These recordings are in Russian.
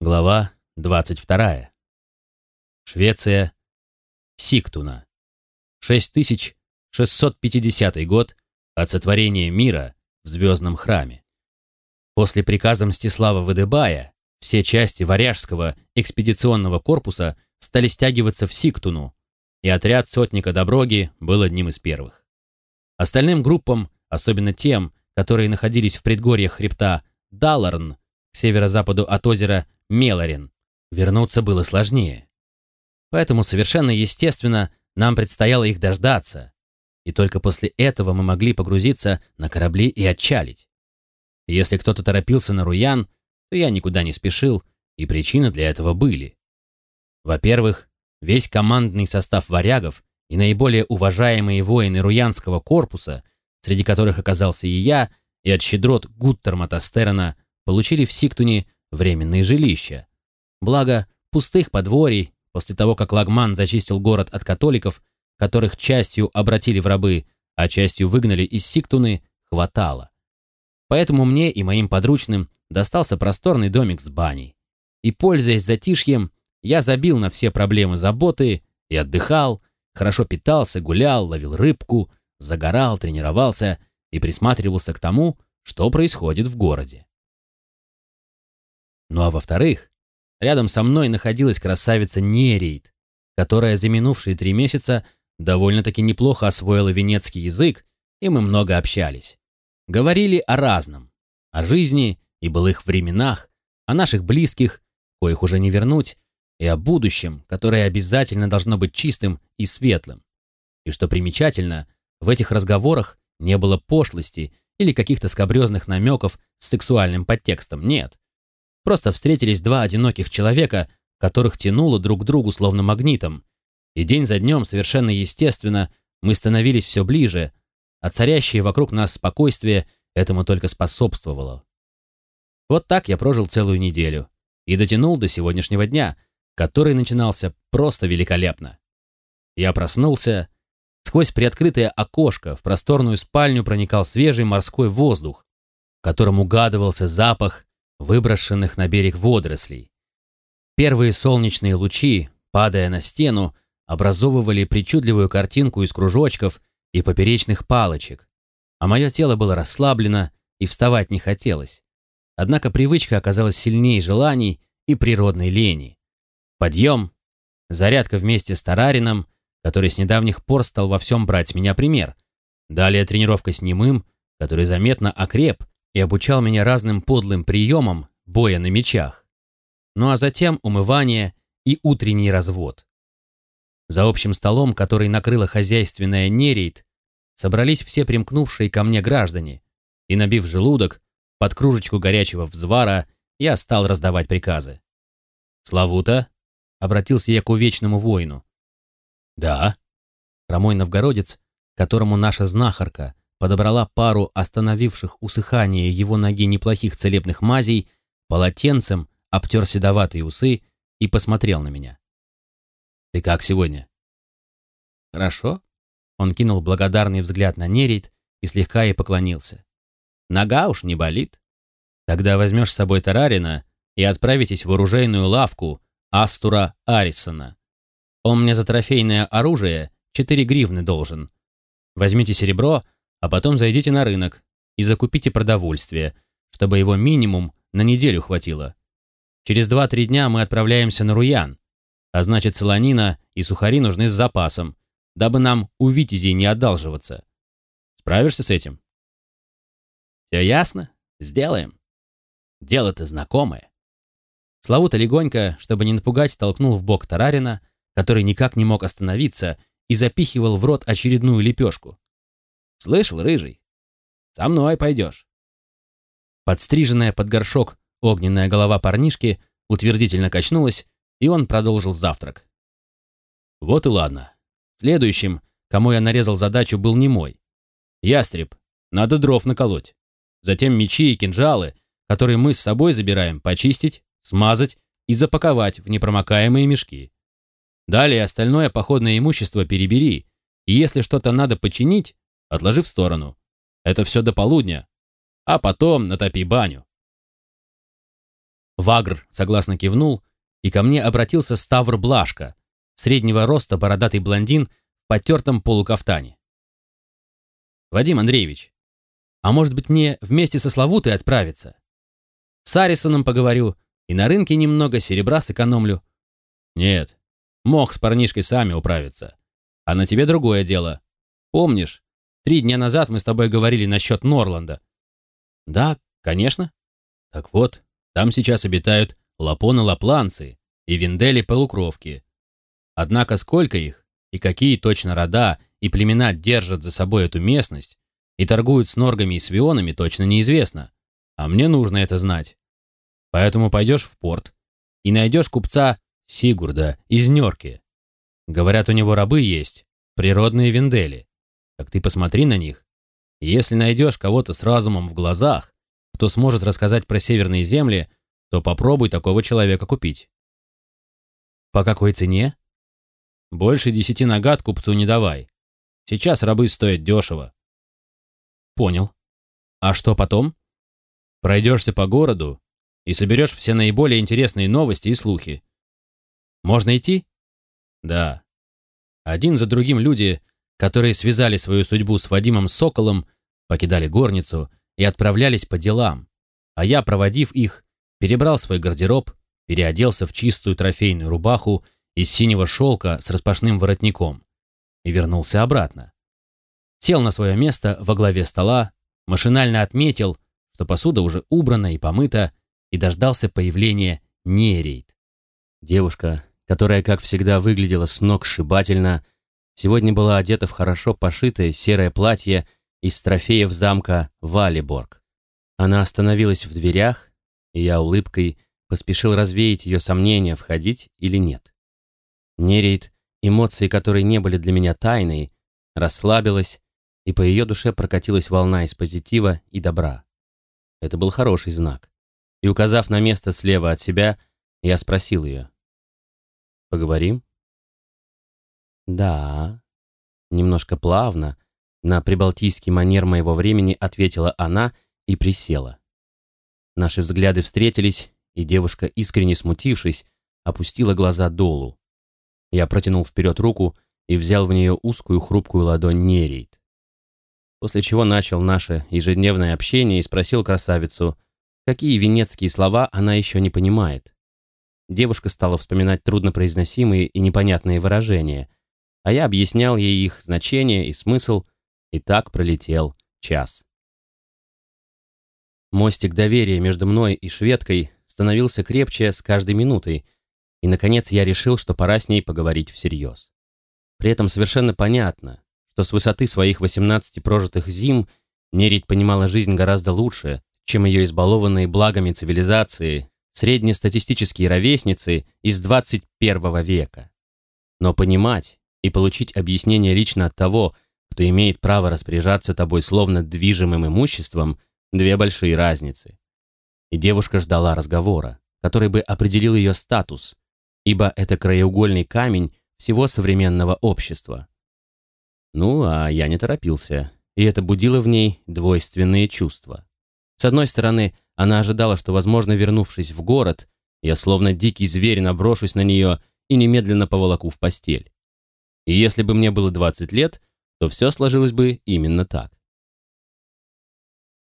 Глава 22. Швеция. Сиктуна. 6650 год от сотворения мира в Звездном храме. После приказа Мстислава Выдыбая все части Варяжского экспедиционного корпуса стали стягиваться в Сиктуну, и отряд сотника Доброги был одним из первых. Остальным группам, особенно тем, которые находились в предгорьях хребта Даларн, северо-западу от озера Мелорин, вернуться было сложнее. Поэтому совершенно естественно нам предстояло их дождаться, и только после этого мы могли погрузиться на корабли и отчалить. если кто-то торопился на Руян, то я никуда не спешил, и причины для этого были. Во-первых, весь командный состав варягов и наиболее уважаемые воины Руянского корпуса, среди которых оказался и я, и от щедрот Гуттермата Стерна, получили в Сиктуне временные жилища. Благо, пустых подворий, после того, как Лагман зачистил город от католиков, которых частью обратили в рабы, а частью выгнали из Сиктуны, хватало. Поэтому мне и моим подручным достался просторный домик с баней. И, пользуясь затишьем, я забил на все проблемы заботы и отдыхал, хорошо питался, гулял, ловил рыбку, загорал, тренировался и присматривался к тому, что происходит в городе. Ну а во-вторых, рядом со мной находилась красавица Нерейд, которая за минувшие три месяца довольно-таки неплохо освоила венецкий язык, и мы много общались. Говорили о разном, о жизни и былых временах, о наших близких, коих уже не вернуть, и о будущем, которое обязательно должно быть чистым и светлым. И что примечательно, в этих разговорах не было пошлости или каких-то скобрезных намеков с сексуальным подтекстом, нет. Просто встретились два одиноких человека, которых тянуло друг к другу словно магнитом. И день за днем, совершенно естественно, мы становились все ближе, а царящее вокруг нас спокойствие этому только способствовало. Вот так я прожил целую неделю и дотянул до сегодняшнего дня, который начинался просто великолепно. Я проснулся, сквозь приоткрытое окошко в просторную спальню проникал свежий морской воздух, в котором угадывался запах выброшенных на берег водорослей. Первые солнечные лучи, падая на стену, образовывали причудливую картинку из кружочков и поперечных палочек, а мое тело было расслаблено и вставать не хотелось. Однако привычка оказалась сильнее желаний и природной лени. Подъем, зарядка вместе с Тарарином, который с недавних пор стал во всем брать с меня пример. Далее тренировка с немым, который заметно окреп и обучал меня разным подлым приемам боя на мечах. Ну а затем умывание и утренний развод. За общим столом, который накрыла хозяйственная нерейд, собрались все примкнувшие ко мне граждане, и, набив желудок, под кружечку горячего взвара, я стал раздавать приказы. «Славута?» — обратился я к увечному воину. «Да». Хромой новгородец, которому наша знахарка подобрала пару остановивших усыхание его ноги неплохих целебных мазей, полотенцем обтер седоватые усы и посмотрел на меня. «Ты как сегодня?» «Хорошо». Он кинул благодарный взгляд на Нерит и слегка ей поклонился. «Нога уж не болит. Тогда возьмешь с собой Тарарина и отправитесь в оружейную лавку Астура Арисона. Он мне за трофейное оружие четыре гривны должен. Возьмите серебро — а потом зайдите на рынок и закупите продовольствие, чтобы его минимум на неделю хватило. Через 2-3 дня мы отправляемся на Руян, а значит солонина и сухари нужны с запасом, дабы нам у Витязей не одалживаться. Справишься с этим? Все ясно? Сделаем. Дело-то знакомое. Славута легонько, чтобы не напугать, толкнул в бок Тарарина, который никак не мог остановиться и запихивал в рот очередную лепешку. Слышал, рыжий? Со мной пойдешь. Подстриженная под горшок огненная голова парнишки утвердительно качнулась, и он продолжил завтрак. Вот и ладно. Следующим, кому я нарезал задачу, был не мой. Ястреб, надо дров наколоть. Затем мечи и кинжалы, которые мы с собой забираем, почистить, смазать и запаковать в непромокаемые мешки. Далее остальное походное имущество перебери, и если что-то надо починить, отложи в сторону. Это все до полудня. А потом натопи баню. Вагр согласно кивнул, и ко мне обратился Ставр Блашка, среднего роста бородатый блондин в потертом полукафтане. «Вадим Андреевич, а может быть мне вместе со Славутой отправиться? С Арисоном поговорю и на рынке немного серебра сэкономлю». «Нет, мог с парнишкой сами управиться. А на тебе другое дело. Помнишь, три дня назад мы с тобой говорили насчет Норланда?» «Да, конечно». «Так вот, там сейчас обитают лапоны-лапланцы и виндели-полукровки. Однако сколько их и какие точно рода и племена держат за собой эту местность и торгуют с норгами и свионами, точно неизвестно. А мне нужно это знать. Поэтому пойдешь в порт и найдешь купца Сигурда из Нёрки. Говорят, у него рабы есть, природные виндели. Так ты посмотри на них. если найдешь кого-то с разумом в глазах, кто сможет рассказать про северные земли, то попробуй такого человека купить. По какой цене? Больше десяти нагад купцу не давай. Сейчас рабы стоят дешево. Понял. А что потом? Пройдешься по городу и соберешь все наиболее интересные новости и слухи. Можно идти? Да. Один за другим люди, которые связали свою судьбу с Вадимом Соколом, покидали горницу и отправлялись по делам, а я, проводив их, перебрал свой гардероб, переоделся в чистую трофейную рубаху из синего шелка с распашным воротником и вернулся обратно. Сел на свое место во главе стола, машинально отметил, что посуда уже убрана и помыта, и дождался появления Нерейд. Девушка, которая, как всегда, выглядела с ног сшибательно, сегодня была одета в хорошо пошитое серое платье из трофеев замка Валиборг. Она остановилась в дверях, и я улыбкой поспешил развеять ее сомнения, входить или нет. Нерейд, эмоции которой не были для меня тайной, расслабилась, и по ее душе прокатилась волна из позитива и добра. Это был хороший знак. И, указав на место слева от себя, я спросил ее. «Поговорим?» «Да». Немножко плавно, на прибалтийский манер моего времени ответила она и присела. Наши взгляды встретились, и девушка, искренне смутившись, опустила глаза долу. Я протянул вперед руку и взял в нее узкую хрупкую ладонь Нерейт. После чего начал наше ежедневное общение и спросил красавицу, какие венецкие слова она еще не понимает. Девушка стала вспоминать труднопроизносимые и непонятные выражения, а я объяснял ей их значение и смысл – и так пролетел час. Мостик доверия между мной и шведкой становился крепче с каждой минутой, и, наконец, я решил, что пора с ней поговорить всерьез. При этом совершенно понятно, что с высоты своих 18 прожитых зим Нерить понимала жизнь гораздо лучше, чем ее избалованные благами цивилизации среднестатистические ровесницы из 21 века. Но понимать и получить объяснение лично от того, кто имеет право распоряжаться тобой словно движимым имуществом, две большие разницы. И девушка ждала разговора, который бы определил ее статус, ибо это краеугольный камень всего современного общества. Ну, а я не торопился, и это будило в ней двойственные чувства. С одной стороны, она ожидала, что, возможно, вернувшись в город, я словно дикий зверь наброшусь на нее и немедленно поволоку в постель. И если бы мне было 20 лет, то все сложилось бы именно так.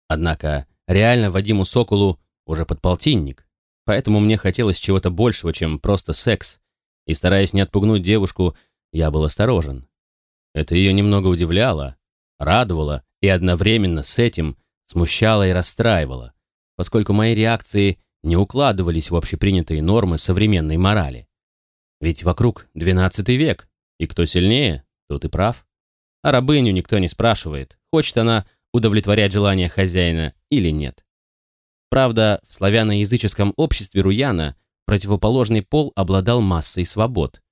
Однако реально Вадиму Соколу уже подполтинник, поэтому мне хотелось чего-то большего, чем просто секс, и, стараясь не отпугнуть девушку, я был осторожен. Это ее немного удивляло, радовало и одновременно с этим смущало и расстраивало, поскольку мои реакции не укладывались в общепринятые нормы современной морали. Ведь вокруг XII век, и кто сильнее, тот и прав. А рабыню никто не спрашивает, хочет она удовлетворять желания хозяина или нет. Правда, в славяноязыческом обществе Руяна противоположный пол обладал массой свобод.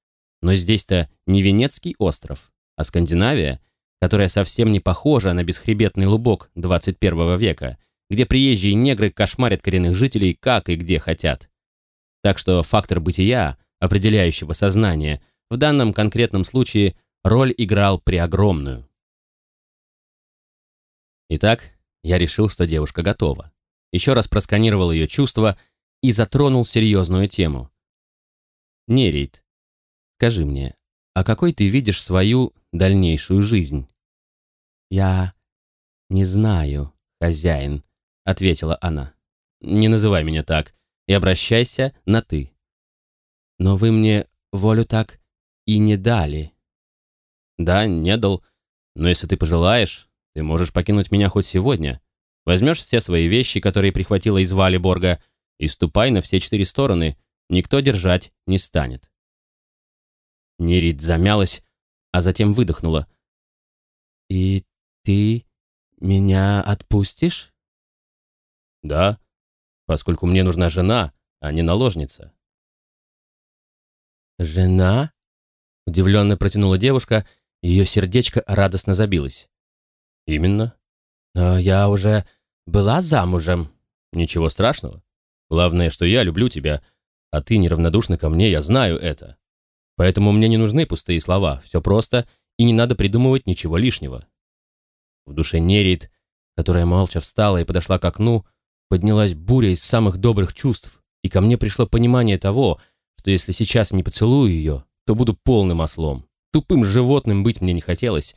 Но здесь-то не Венецкий остров, а Скандинавия, которая совсем не похожа на бесхребетный лубок 21 века, где приезжие негры кошмарят коренных жителей как и где хотят. Так что фактор бытия, определяющего сознание, в данном конкретном случае роль играл преогромную. Итак, я решил, что девушка готова. Еще раз просканировал ее чувства и затронул серьезную тему. «Нерейд, скажи мне, а какой ты видишь свою дальнейшую жизнь?» «Я не знаю, хозяин», — ответила она. «Не называй меня так и обращайся на «ты». «Но вы мне волю так и не дали». «Да, не дал, но если ты пожелаешь, ты можешь покинуть меня хоть сегодня. Возьмешь все свои вещи, которые прихватила из Валиборга, и ступай на все четыре стороны, никто держать не станет». Нерит замялась, а затем выдохнула. «И ты меня отпустишь?» «Да, поскольку мне нужна жена, а не наложница». «Жена?» — удивленно протянула девушка, и ее сердечко радостно забилось. «Именно. Но я уже была замужем». «Ничего страшного. Главное, что я люблю тебя, а ты неравнодушна ко мне, я знаю это. Поэтому мне не нужны пустые слова, все просто, и не надо придумывать ничего лишнего». В душе Нерит, которая молча встала и подошла к окну, поднялась буря из самых добрых чувств, и ко мне пришло понимание того, что если сейчас не поцелую ее, то буду полным ослом. Тупым животным быть мне не хотелось,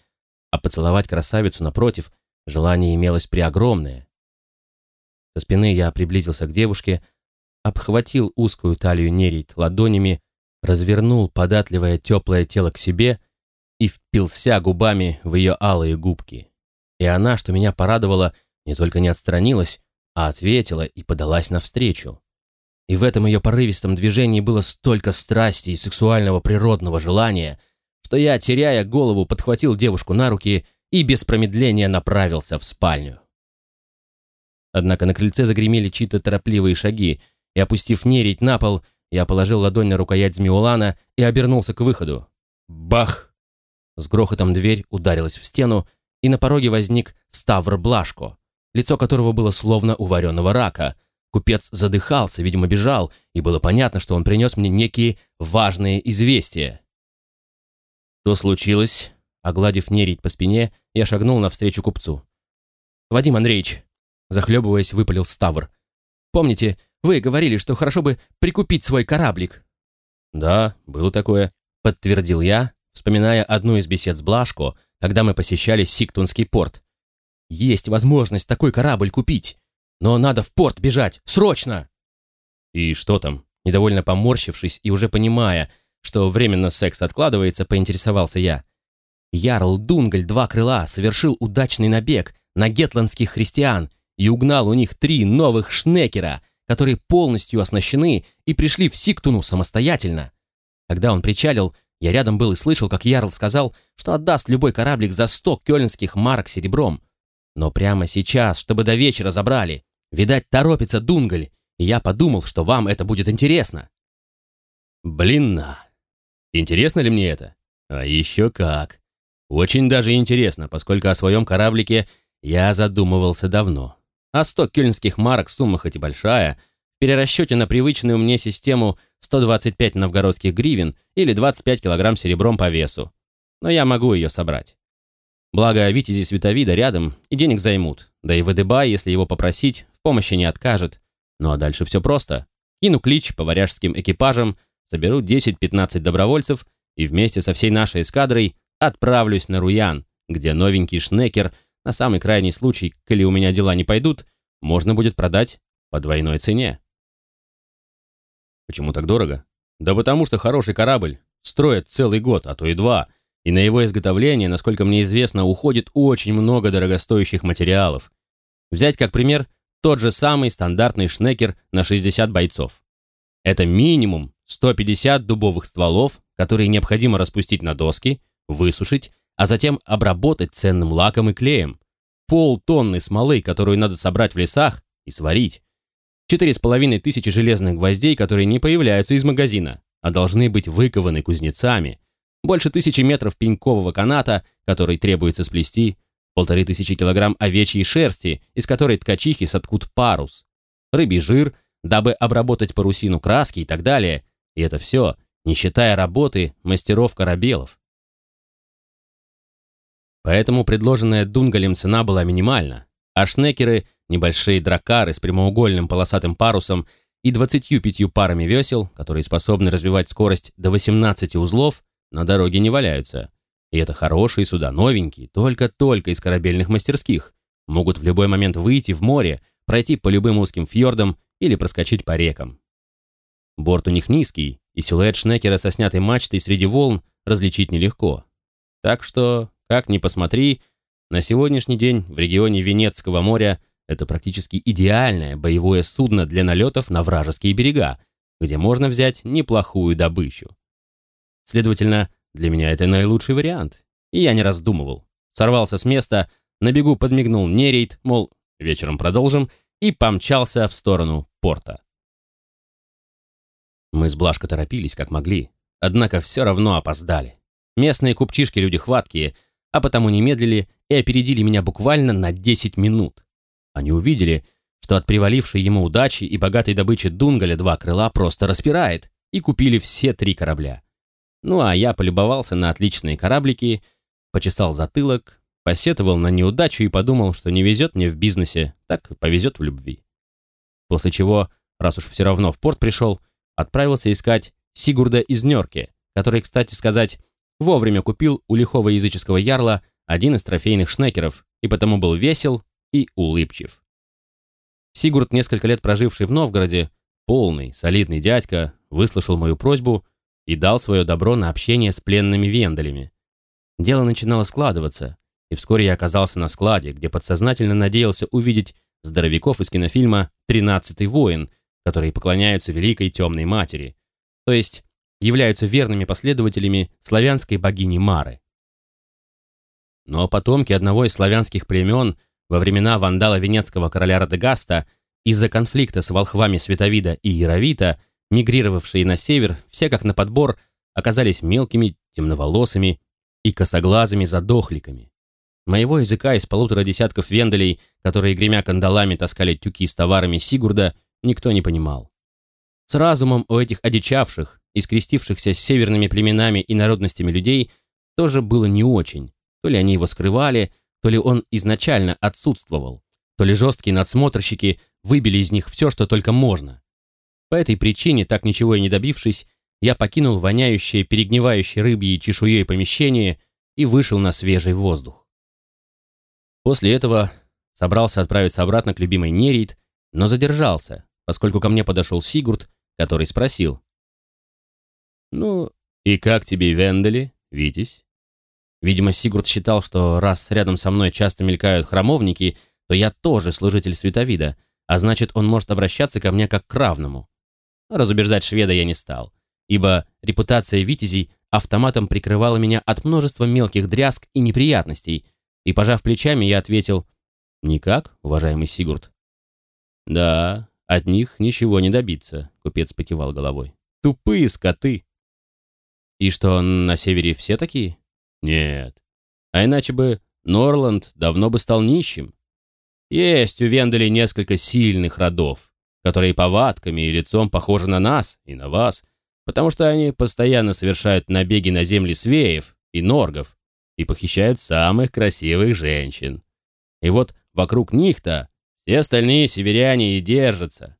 а поцеловать красавицу напротив желание имелось преогромное. Со спины я приблизился к девушке, обхватил узкую талию Нерит ладонями, развернул податливое теплое тело к себе и впился губами в ее алые губки. И она, что меня порадовало, не только не отстранилась, а ответила и подалась навстречу. И в этом ее порывистом движении было столько страсти и сексуального природного желания, что я, теряя голову, подхватил девушку на руки и без промедления направился в спальню. Однако на крыльце загремели чьи-то торопливые шаги, и, опустив нерить на пол, я положил ладонь на рукоять Змеулана и обернулся к выходу. Бах! С грохотом дверь ударилась в стену, и на пороге возник Ставр Блашко, лицо которого было словно у вареного рака. Купец задыхался, видимо, бежал, и было понятно, что он принес мне некие важные известия. Что случилось? Огладив нерить по спине, я шагнул навстречу купцу. «Вадим Андреевич», — захлебываясь, выпалил Ставр. «Помните, вы говорили, что хорошо бы прикупить свой кораблик?» «Да, было такое», — подтвердил я, вспоминая одну из бесед с Блашко, когда мы посещали Сиктунский порт. «Есть возможность такой корабль купить, но надо в порт бежать, срочно!» «И что там?» Недовольно поморщившись и уже понимая, что временно секс откладывается, поинтересовался я. Ярл Дунгаль Два Крыла совершил удачный набег на гетландских христиан и угнал у них три новых шнекера, которые полностью оснащены и пришли в Сиктуну самостоятельно. Когда он причалил, я рядом был и слышал, как Ярл сказал, что отдаст любой кораблик за сто кёльнских марок серебром. Но прямо сейчас, чтобы до вечера забрали. Видать, торопится Дунгаль, и я подумал, что вам это будет интересно. Блин, интересно ли мне это? А еще как. Очень даже интересно, поскольку о своем кораблике я задумывался давно. А сто кёльнских марок сумма хоть и большая, в перерасчете на привычную мне систему 125 новгородских гривен или 25 килограмм серебром по весу. Но я могу ее собрать. Благо, Витязи Световида рядом и денег займут. Да и Вадыбай, если его попросить, в помощи не откажет. Ну а дальше все просто. Кину клич по варяжским экипажам, соберу 10-15 добровольцев и вместе со всей нашей эскадрой отправлюсь на Руян, где новенький шнекер, на самый крайний случай, коли у меня дела не пойдут, можно будет продать по двойной цене. Почему так дорого? Да потому что хороший корабль строят целый год, а то и два, и на его изготовление, насколько мне известно, уходит очень много дорогостоящих материалов. Взять как пример тот же самый стандартный шнекер на 60 бойцов. Это минимум 150 дубовых стволов, которые необходимо распустить на доски, высушить, а затем обработать ценным лаком и клеем. Полтонны смолы, которую надо собрать в лесах и сварить. Четыре с половиной тысячи железных гвоздей, которые не появляются из магазина, а должны быть выкованы кузнецами. Больше тысячи метров пенькового каната, который требуется сплести. Полторы тысячи килограмм овечьей шерсти, из которой ткачихи соткут парус. Рыбий жир, дабы обработать парусину краски и так далее. И это все, не считая работы мастеров корабелов. Поэтому предложенная Дунгалем цена была минимальна, а шнекеры Небольшие дракары с прямоугольным полосатым парусом и 25 парами весел, которые способны развивать скорость до 18 узлов, на дороге не валяются. И это хорошие суда, новенькие, только-только из корабельных мастерских. Могут в любой момент выйти в море, пройти по любым узким фьордам или проскочить по рекам. Борт у них низкий, и силуэт Шнекера со снятой мачтой среди волн различить нелегко. Так что, как ни посмотри, на сегодняшний день в регионе Венецкого моря это практически идеальное боевое судно для налетов на вражеские берега, где можно взять неплохую добычу. Следовательно, для меня это наилучший вариант, и я не раздумывал. Сорвался с места, на бегу подмигнул Нерейт, мол, вечером продолжим, и помчался в сторону порта. Мы с Блашко торопились, как могли, однако все равно опоздали. Местные купчишки люди хваткие, а потому не медлили и опередили меня буквально на 10 минут. Они увидели, что от привалившей ему удачи и богатой добычи Дунгаля два крыла просто распирает, и купили все три корабля. Ну а я полюбовался на отличные кораблики, почесал затылок, посетовал на неудачу и подумал, что не везет мне в бизнесе, так повезет в любви. После чего, раз уж все равно в порт пришел, отправился искать Сигурда из Нёрки, который, кстати сказать, вовремя купил у лихого языческого ярла один из трофейных шнекеров и потому был весел и улыбчив. Сигурд, несколько лет проживший в Новгороде, полный, солидный дядька, выслушал мою просьбу и дал свое добро на общение с пленными вендалями. Дело начинало складываться, и вскоре я оказался на складе, где подсознательно надеялся увидеть здоровяков из кинофильма «Тринадцатый воин», которые поклоняются Великой Темной Матери, то есть являются верными последователями славянской богини Мары. Но потомки одного из славянских племен во времена вандала венецкого короля Радегаста из-за конфликта с волхвами Световида и Яровита, мигрировавшие на север, все как на подбор, оказались мелкими, темноволосыми и косоглазыми задохликами. Моего языка из полутора десятков венделей, которые гремя кандалами таскали тюки с товарами Сигурда, никто не понимал. С разумом у этих одичавших, искрестившихся с северными племенами и народностями людей, тоже было не очень. То ли они его скрывали, то ли он изначально отсутствовал, то ли жесткие надсмотрщики выбили из них все, что только можно. По этой причине, так ничего и не добившись, я покинул воняющее, перегнивающее рыбьей чешуей помещение и вышел на свежий воздух. После этого собрался отправиться обратно к любимой Нерит, но задержался, поскольку ко мне подошел Сигурд, который спросил. «Ну, и как тебе Вендели, Витязь?» Видимо, Сигурд считал, что раз рядом со мной часто мелькают храмовники, то я тоже служитель Световида, а значит, он может обращаться ко мне как к равному. Разубеждать шведа я не стал, ибо репутация Витязей автоматом прикрывала меня от множества мелких дрязг и неприятностей, и, пожав плечами, я ответил «Никак, уважаемый Сигурд». «Да, от них ничего не добиться», — купец покивал головой. «Тупые скоты». «И что, на севере все такие?» Нет. А иначе бы Норланд давно бы стал нищим. Есть у Венделей несколько сильных родов, которые повадками и лицом похожи на нас и на вас, потому что они постоянно совершают набеги на земли свеев и норгов и похищают самых красивых женщин. И вот вокруг них-то все остальные северяне и держатся.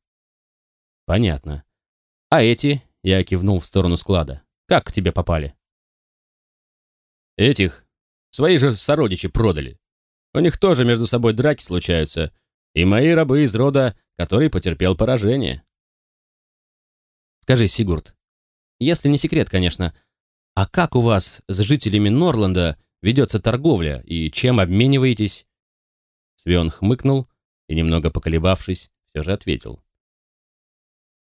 Понятно. А эти, я кивнул в сторону склада, как к тебе попали? Этих свои же сородичи продали. У них тоже между собой драки случаются, и мои рабы из рода, который потерпел поражение. Скажи, Сигурд, если не секрет, конечно, а как у вас с жителями Норланда ведется торговля и чем обмениваетесь? Свен хмыкнул и, немного поколебавшись, все же ответил.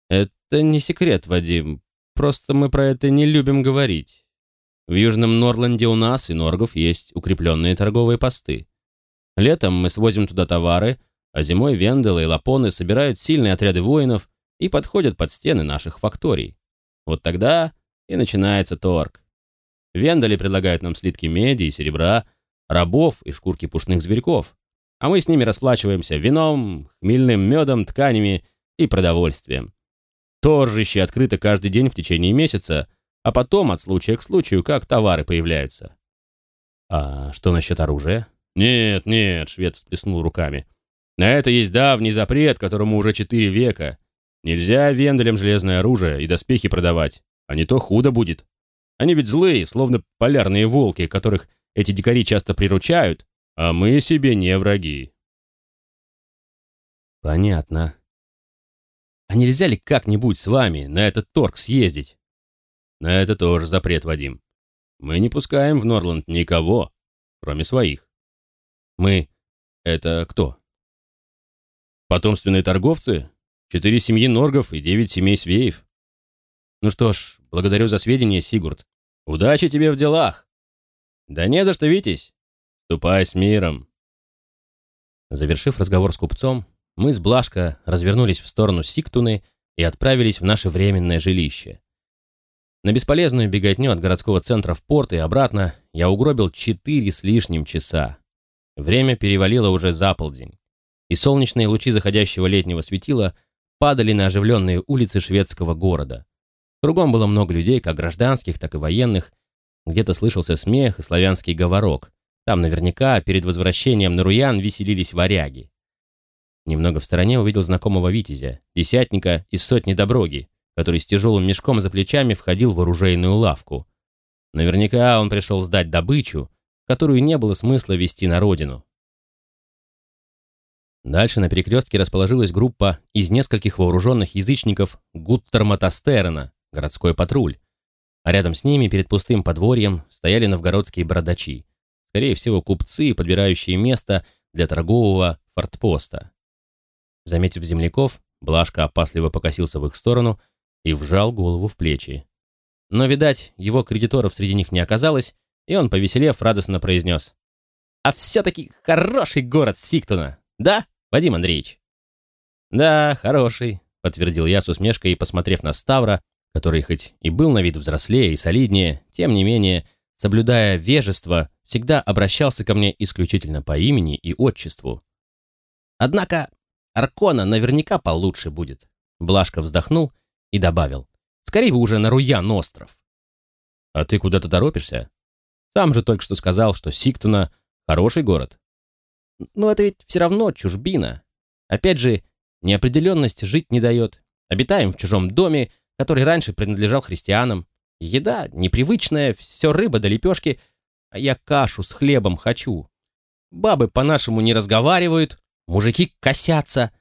Это не секрет, Вадим, просто мы про это не любим говорить. В Южном Норланде у нас и Норгов есть укрепленные торговые посты. Летом мы свозим туда товары, а зимой венделы и лапоны собирают сильные отряды воинов и подходят под стены наших факторий. Вот тогда и начинается торг. Вендали предлагают нам слитки меди и серебра, рабов и шкурки пушных зверьков, а мы с ними расплачиваемся вином, хмельным медом, тканями и продовольствием. Торжище открыто каждый день в течение месяца, а потом от случая к случаю, как товары появляются. А что насчет оружия? Нет, нет, швед всплеснул руками. На это есть давний запрет, которому уже четыре века. Нельзя венделям железное оружие и доспехи продавать, а не то худо будет. Они ведь злые, словно полярные волки, которых эти дикари часто приручают, а мы себе не враги. Понятно. А нельзя ли как-нибудь с вами на этот торг съездить? На это тоже запрет, Вадим. Мы не пускаем в Норланд никого, кроме своих. Мы — это кто? Потомственные торговцы? Четыре семьи Норгов и девять семей Свеев. Ну что ж, благодарю за сведения, Сигурд. Удачи тебе в делах. Да не за что, Витязь. Ступай с миром. Завершив разговор с купцом, мы с Блашко развернулись в сторону Сиктуны и отправились в наше временное жилище. На бесполезную беготню от городского центра в порт и обратно я угробил четыре с лишним часа. Время перевалило уже за полдень, и солнечные лучи заходящего летнего светила падали на оживленные улицы шведского города. Кругом было много людей, как гражданских, так и военных. Где-то слышался смех и славянский говорок. Там наверняка перед возвращением на Руян веселились варяги. Немного в стороне увидел знакомого Витязя, десятника из сотни доброги, который с тяжелым мешком за плечами входил в оружейную лавку. Наверняка он пришел сдать добычу, которую не было смысла вести на родину. Дальше на перекрестке расположилась группа из нескольких вооруженных язычников Гуттерматастерена, городской патруль. А рядом с ними, перед пустым подворьем, стояли новгородские бородачи. Скорее всего, купцы, подбирающие место для торгового фортпоста. Заметив земляков, Блашка опасливо покосился в их сторону и вжал голову в плечи. Но, видать, его кредиторов среди них не оказалось, и он, повеселев, радостно произнес. «А все-таки хороший город Сиктуна, да, Вадим Андреевич?» «Да, хороший», — подтвердил я с усмешкой посмотрев на Ставра, который хоть и был на вид взрослее и солиднее, тем не менее, соблюдая вежество, всегда обращался ко мне исключительно по имени и отчеству. «Однако Аркона наверняка получше будет», — Блашка вздохнул и добавил. «Скорее бы уже на Руян остров». «А ты куда-то торопишься? Сам же только что сказал, что Сиктуна — хороший город». «Но это ведь все равно чужбина. Опять же, неопределенность жить не дает. Обитаем в чужом доме, который раньше принадлежал христианам. Еда непривычная, все рыба да лепешки, а я кашу с хлебом хочу. Бабы по-нашему не разговаривают, мужики косятся.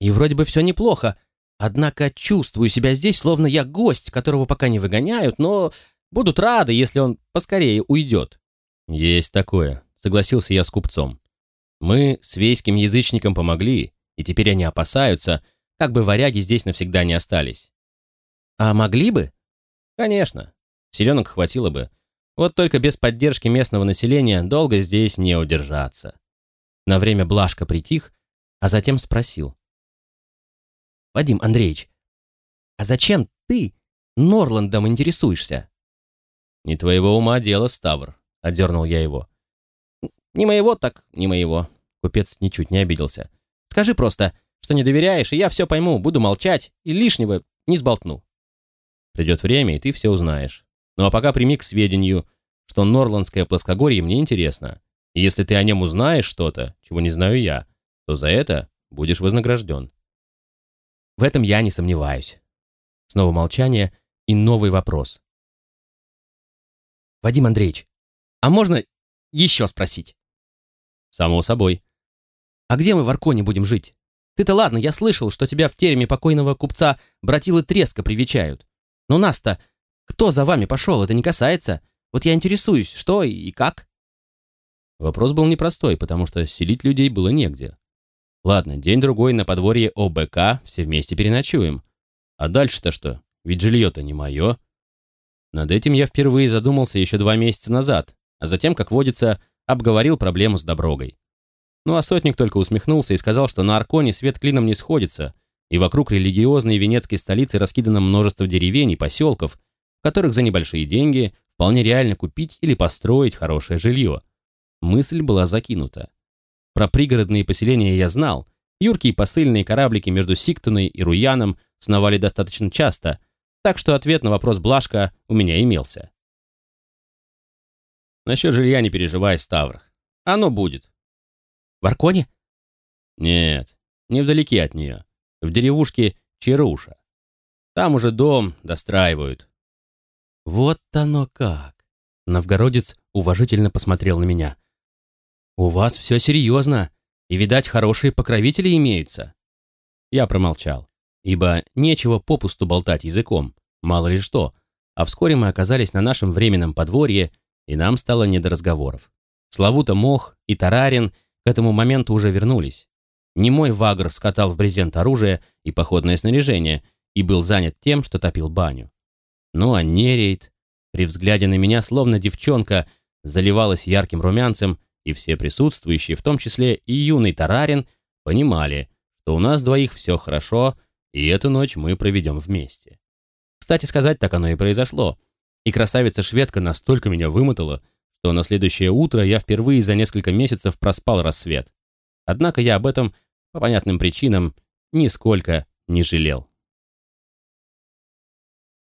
И вроде бы все неплохо, Однако чувствую себя здесь, словно я гость, которого пока не выгоняют, но будут рады, если он поскорее уйдет. Есть такое, согласился я с купцом. Мы свейским язычникам помогли, и теперь они опасаются, как бы варяги здесь навсегда не остались. А могли бы? Конечно. Селенок хватило бы. Вот только без поддержки местного населения долго здесь не удержаться. На время Блашка притих, а затем спросил. Вадим Андреевич, а зачем ты Норландом интересуешься? Не твоего ума дело, Ставр, одернул я его. Не моего, так не моего. Купец ничуть не обиделся. Скажи просто, что не доверяешь, и я все пойму, буду молчать и лишнего не сболтну. Придет время, и ты все узнаешь. Ну а пока прими к сведению, что Норландское плоскогорье мне интересно. И если ты о нем узнаешь что-то, чего не знаю я, то за это будешь вознагражден. В этом я не сомневаюсь. Снова молчание и новый вопрос. Вадим Андреевич, а можно еще спросить? Само собой. А где мы в Арконе будем жить? Ты-то ладно, я слышал, что тебя в тереме покойного купца братилы треска привечают. Но нас-то кто за вами пошел, это не касается. Вот я интересуюсь, что и как. Вопрос был непростой, потому что селить людей было негде. Ладно, день-другой на подворье ОБК все вместе переночуем. А дальше-то что? Ведь жилье-то не мое. Над этим я впервые задумался еще два месяца назад, а затем, как водится, обговорил проблему с Доброгой. Ну а сотник только усмехнулся и сказал, что на Арконе свет клином не сходится, и вокруг религиозной венецкой столицы раскидано множество деревень и поселков, в которых за небольшие деньги вполне реально купить или построить хорошее жилье. Мысль была закинута. Про пригородные поселения я знал. Юркие посыльные кораблики между Сиктуной и Руяном сновали достаточно часто, так что ответ на вопрос Блашка у меня имелся. Насчет жилья не переживай, Ставр. Оно будет. В Арконе? Нет, невдалеке от нее. В деревушке Чаруша. Там уже дом достраивают. Вот оно как. Новгородец уважительно посмотрел на меня. У вас все серьезно, и, видать, хорошие покровители имеются. Я промолчал, ибо нечего попусту болтать языком, мало ли что, а вскоре мы оказались на нашем временном подворье, и нам стало не до разговоров. Славута Мох и Тарарин к этому моменту уже вернулись. Немой Вагр скатал в брезент оружие и походное снаряжение и был занят тем, что топил баню. Ну а Нерейд, при взгляде на меня, словно девчонка, заливалась ярким румянцем, и все присутствующие, в том числе и юный Тарарин, понимали, что у нас двоих все хорошо, и эту ночь мы проведем вместе. Кстати сказать, так оно и произошло. И красавица-шведка настолько меня вымотала, что на следующее утро я впервые за несколько месяцев проспал рассвет. Однако я об этом, по понятным причинам, нисколько не жалел.